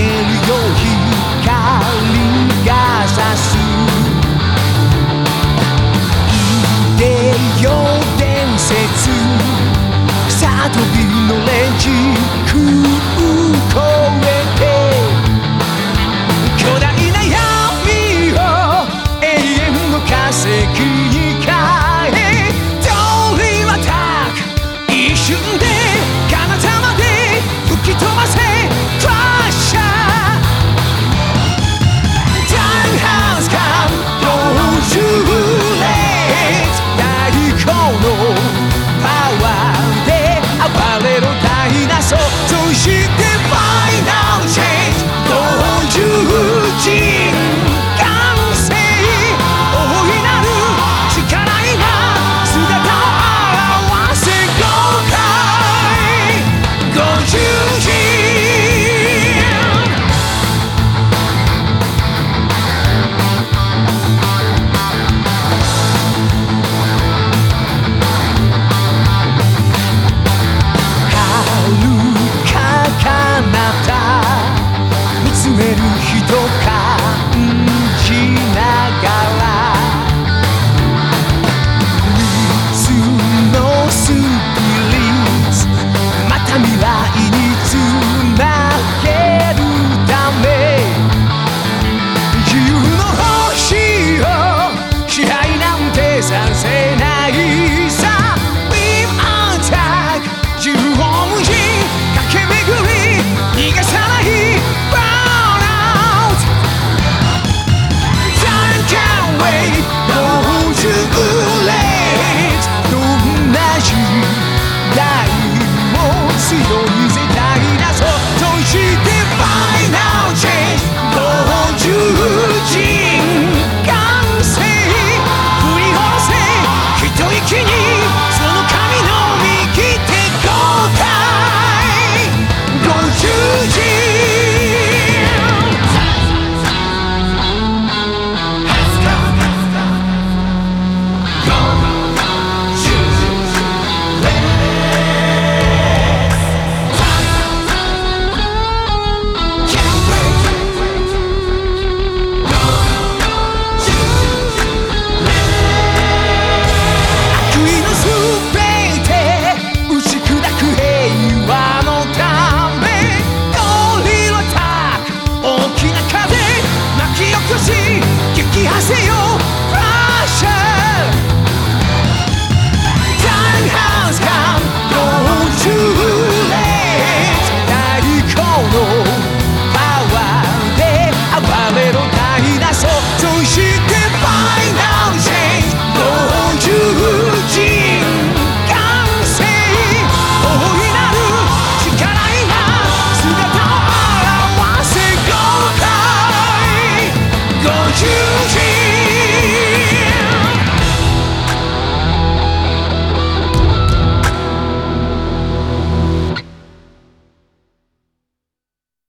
ひるよ光が差す。いでよ伝説。さとびのレンジ boca